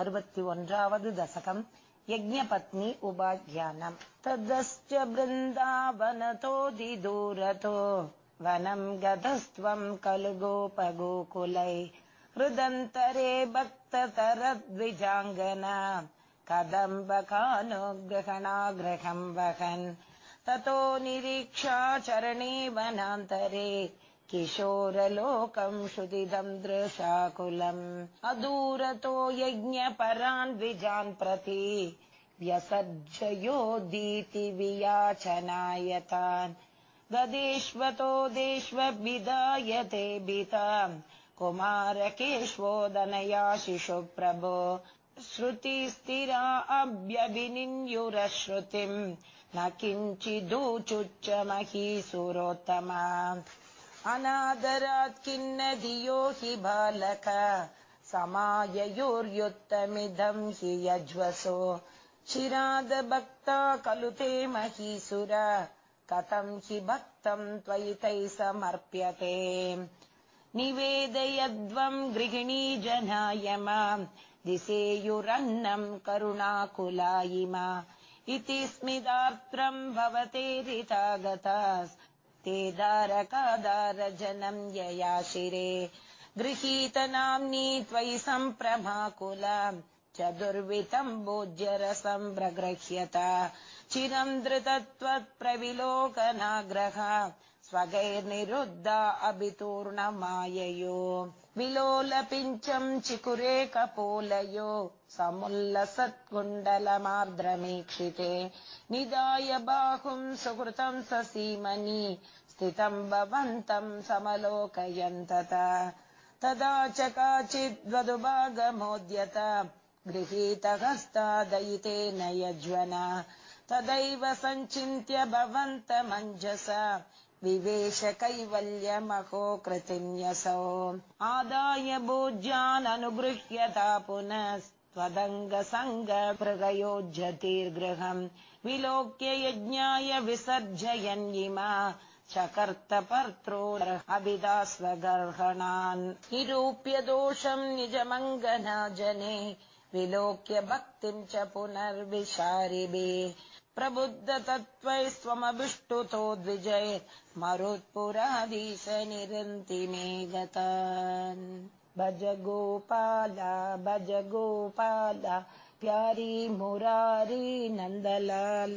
अरुपति दशकम् यज्ञपत्नी उपाख्यानम् तदश्च बृन्दावनतोऽधिदूरतो वनम् गतस्त्वम् खलु गोपगोकुलै हृदन्तरे भक्ततरद्विजाङ्गना कदम्बकानुग्रहणाग्रहम् वहन्। ततो निरीक्षाचरणे वनान्तरे किशोरलोकम् श्रुतिदम् दृशाकुलम् अदूरतो यज्ञपरान् द्विजान् प्रति व्यसर्जयोदीतिवियाचनायतान् गदेष्वतो देष्वभिधायते भीताम् कुमारकेष्वोदनया शिशु प्रभो श्रुतिस्थिरा अभ्यभिनिन्युरश्रुतिम् न किञ्चिदूचुच्च महीसुरोत्तमा अनादरात् किन्न हि बालक। समाययोर्युत्तमिदम् हि यज्वसो। चिरादभक्ता खलु ते महीसुर। कथम् हि भक्तम् त्वयि तैः समर्प्यते। निवेदयद्वम् गृहिणी जनाय माम् दिसेयुरन्नम् करुणाकुला इमा इति स्मितार्त्रम् भवते रिता ते दारकादारजनम् यया शिरे। गृहीतनाम्नी त्वयि सम्प्रभाकुल चतुर्वितम् भोज्यरसम् प्रगृह्यत। चिरम् धृतत्वत्प्रविलोकनाग्रह स्वगैर्निरुद्धा अभितूर्णमाययो। विलोलपिञ्चम् चिकुरे कपोलयो समुल्लसत्कुण्डलमार्द्रमीक्षिते। निधाय बाहुम् सुकृतम् ससीमनि। स्थितम् भवन्तम् समलोकयन्तत। तदा च काचिद्वधुभागमोद्यत गृहीतहस्तादयितेन यज्वना तदैव सञ्चिन्त्य भवन्तमञ्जस विवेश कैवल्यमहो कृतिन्यसौ आदाय भोज्याननुगृह्यता पुनस्त्वदङ्गसङ्गप्रयोज्यतीर्गृहम् विलोक्य यज्ञाय विसर्जयन् इमा चकर्तपर्त्रो अभिदा स्वगर्हणान् निरूप्य दोषम् निजमङ्गना जने विलोक्य भक्तिम् च पुनर्विशारिभे प्रबुद्ध तत्त्वै स्वमभिष्टुतो द्विजय मरुत्पुराधीश निरन्ति मे गतान् भज गोपाल भज गोपाल प्यारी मुरारी नन्दलाल